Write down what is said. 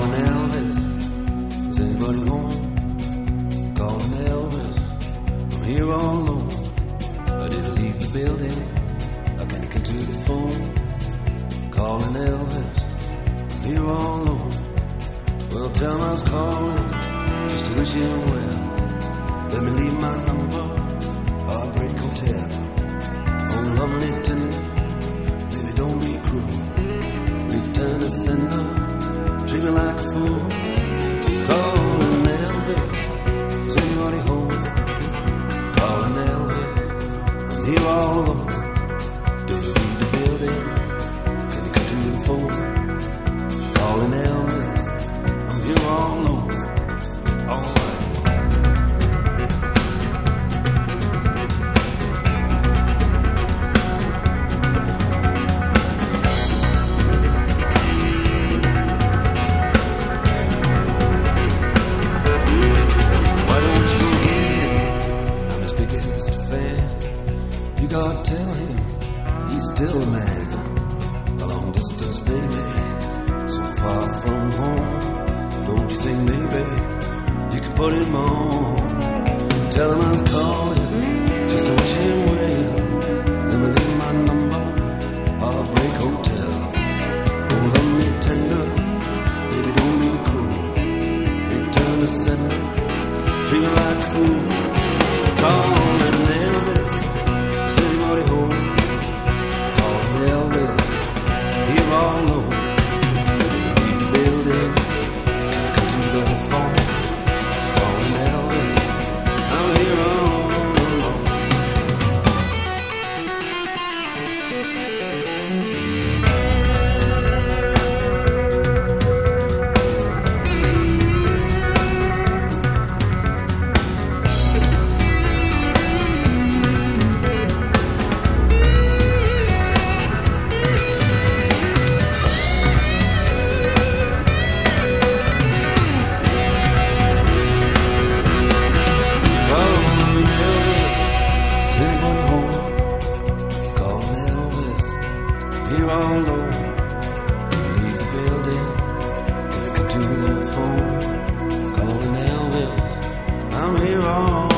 Calling Elvis. Is anybody home? Calling Elvis. I'm here all alone. I didn't leave the building. I can't get to the phone. Calling Elvis. I'm here all alone. Well, tell him I was calling just to wish him well. Let me leave my number. You gotta tell him he's still a man. A long distance baby, so far from home. Don't you think maybe you could put him on? Tell him I was calling just to wish him well. Let me leave my number, Heartbreak Hotel. Oh, Hold on me tender, baby don't be cruel. Return to sender, treat me like a fool. Call me wrong.